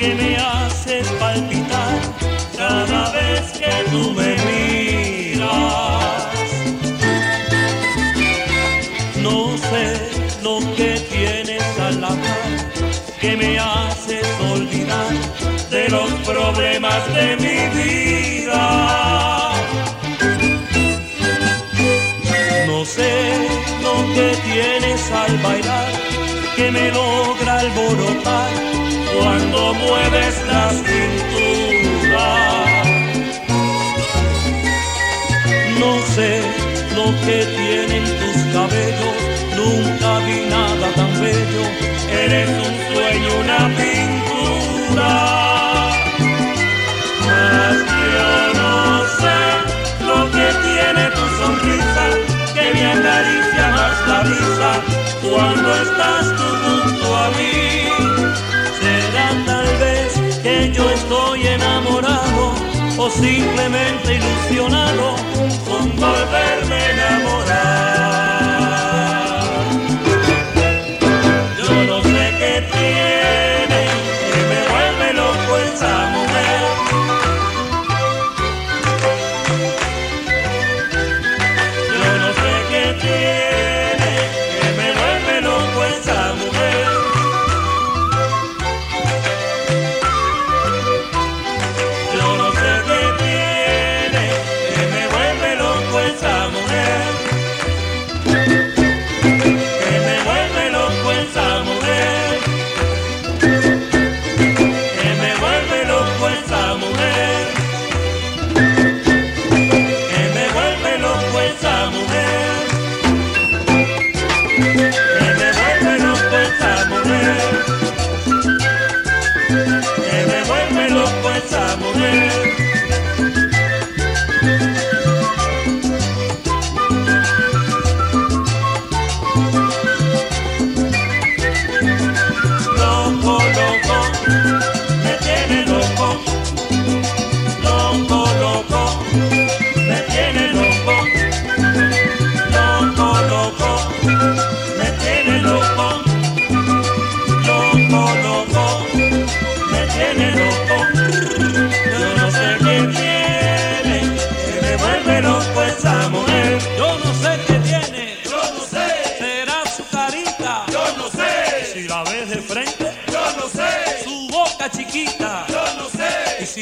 que me haces palpitar cada vez que tú me miras. No sé lo que tienes al hablar que me haces olvidar de los problemas de mi vida. No sé lo que tienes al bailar que me logra alborotar cuando mueves la cintura. No sé lo que tienen tus cabellos, nunca vi nada tan bello, eres un estoy enamorado o simplemente ilusionado con volverme a esa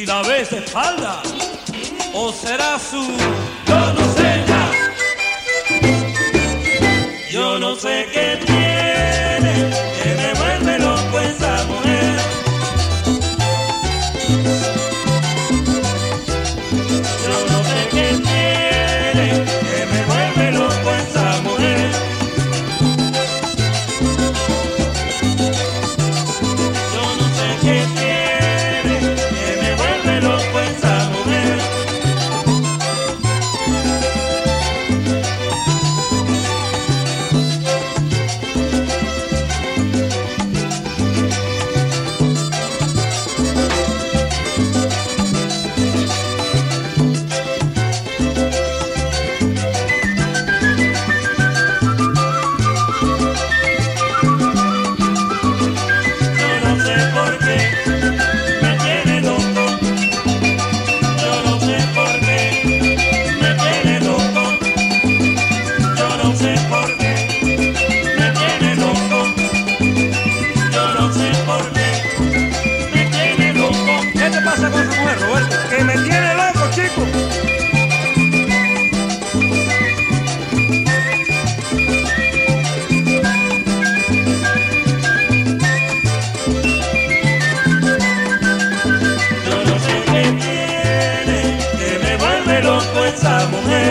la ves de espalda, o será su, yo no sé ya. Yo no sé qué tiene. No sé por qué me tiene loco. Yo no sé por qué me tiene loco. ¿Qué te pasa con esa mujer, Roberto? Que me tiene loco, chico. Yo no sé qué tiene que me va de loco esa mujer.